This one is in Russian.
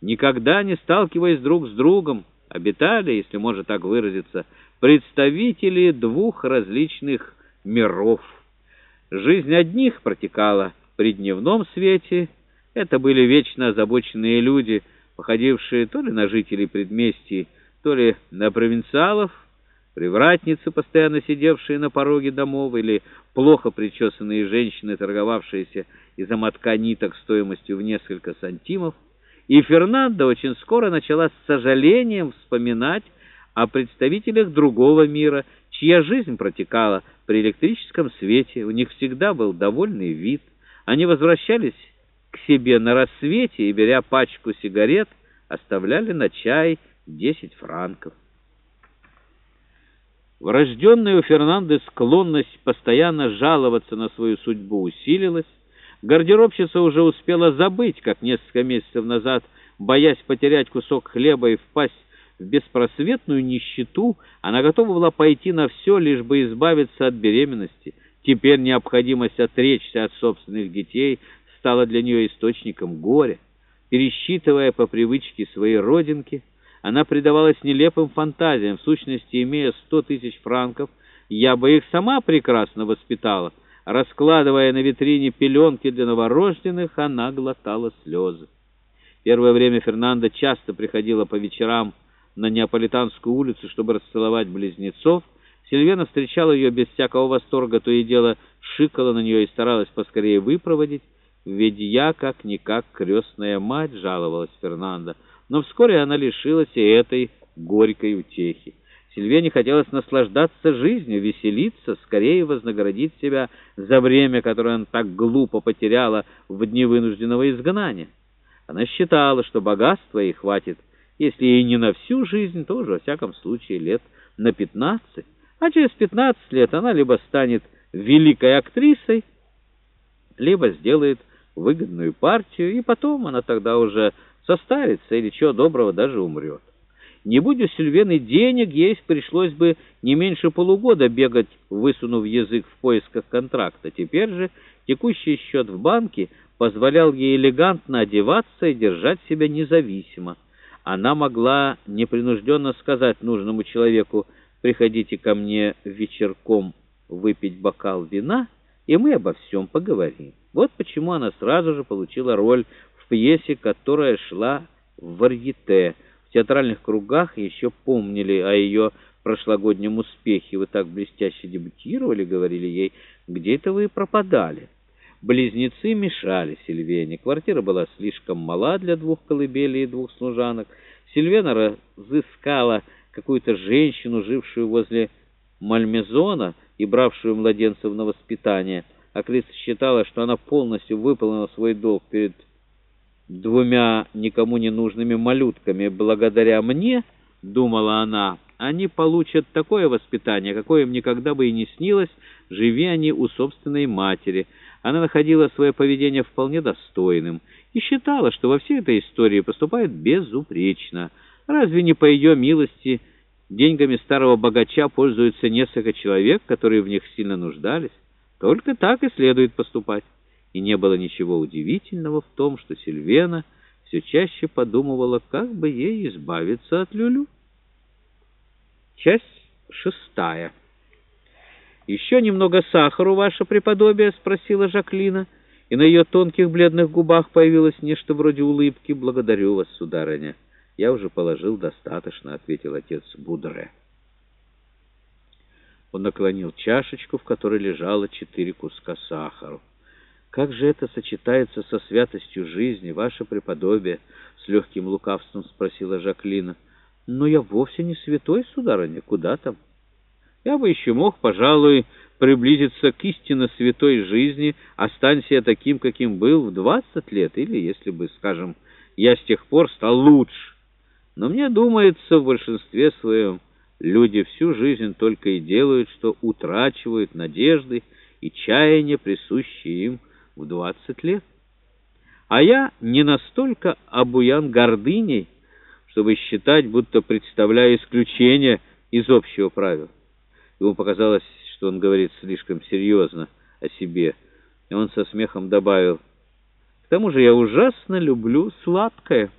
никогда не сталкиваясь друг с другом, обитали, если можно так выразиться, представители двух различных миров. Жизнь одних протекала при дневном свете, это были вечно озабоченные люди, походившие то ли на жителей предместий, то ли на провинциалов, привратницы, постоянно сидевшие на пороге домов, или плохо причесанные женщины, торговавшиеся из-за мотка ниток стоимостью в несколько сантимов. И Фернандо очень скоро начала с сожалением вспоминать о представителях другого мира, чья жизнь протекала при электрическом свете, у них всегда был довольный вид. Они возвращались к себе на рассвете и, беря пачку сигарет, оставляли на чай 10 франков. Врожденная у Фернанды склонность постоянно жаловаться на свою судьбу усилилась. Гардеробщица уже успела забыть, как несколько месяцев назад, боясь потерять кусок хлеба и впасть в беспросветную нищету, она готова была пойти на все, лишь бы избавиться от беременности. Теперь необходимость отречься от собственных детей стала для нее источником горя. Пересчитывая по привычке свои родинки, она предавалась нелепым фантазиям. В сущности, имея сто тысяч франков, я бы их сама прекрасно воспитала. Раскладывая на витрине пеленки для новорожденных, она глотала слезы. Первое время Фернанда часто приходила по вечерам на Неаполитанскую улицу, чтобы расцеловать близнецов. Сильвена встречала ее без всякого восторга, то и дело шикала на нее и старалась поскорее выпроводить. «Ведь я, как-никак, крестная мать», — жаловалась Фернанда. Но вскоре она лишилась и этой горькой утехи. Сильвене хотелось наслаждаться жизнью, веселиться, скорее вознаградить себя за время, которое она так глупо потеряла в дни вынужденного изгнания. Она считала, что богатства ей хватит, если и не на всю жизнь, то уже, во всяком случае, лет на пятнадцать. А через пятнадцать лет она либо станет великой актрисой, либо сделает выгодную партию, и потом она тогда уже состарится или чего доброго даже умрет. Не будь у Сильвены денег, ей пришлось бы не меньше полугода бегать, высунув язык в поисках контракта. Теперь же текущий счет в банке позволял ей элегантно одеваться и держать себя независимо. Она могла непринужденно сказать нужному человеку «приходите ко мне вечерком выпить бокал вина, и мы обо всем поговорим». Вот почему она сразу же получила роль в пьесе, которая шла в варьете. Театральных кругах еще помнили о ее прошлогоднем успехе. «Вы так блестяще дебютировали», — говорили ей, — «где это вы пропадали?» Близнецы мешали Сильвене. Квартира была слишком мала для двух колыбелей и двух служанок. Сильвена разыскала какую-то женщину, жившую возле Мальмезона и бравшую младенцев на воспитание — Актриса считала, что она полностью выполнила свой долг перед двумя никому не нужными малютками. Благодаря мне, думала она, они получат такое воспитание, какое им никогда бы и не снилось, живи они у собственной матери. Она находила свое поведение вполне достойным и считала, что во всей этой истории поступает безупречно. Разве не по ее милости деньгами старого богача пользуются несколько человек, которые в них сильно нуждались? Только так и следует поступать. И не было ничего удивительного в том, что Сильвена все чаще подумывала, как бы ей избавиться от Люлю. Часть шестая. «Еще немного сахару, ваше преподобие?» — спросила Жаклина, и на ее тонких бледных губах появилось нечто вроде улыбки. «Благодарю вас, сударыня. Я уже положил достаточно», — ответил отец Будре. Он наклонил чашечку, в которой лежало четыре куска сахара. «Как же это сочетается со святостью жизни, ваше преподобие?» — с легким лукавством спросила Жаклина. «Но я вовсе не святой, сударыня, куда там?» «Я бы еще мог, пожалуй, приблизиться к истинно святой жизни, останься я таким, каким был в двадцать лет, или, если бы, скажем, я с тех пор стал лучше. Но мне думается, в большинстве своем, Люди всю жизнь только и делают, что утрачивают надежды и чаяния, присущие им в двадцать лет. А я не настолько обуян гордыней, чтобы считать, будто представляю исключение из общего правила. Ему показалось, что он говорит слишком серьезно о себе, и он со смехом добавил, «К тому же я ужасно люблю сладкое».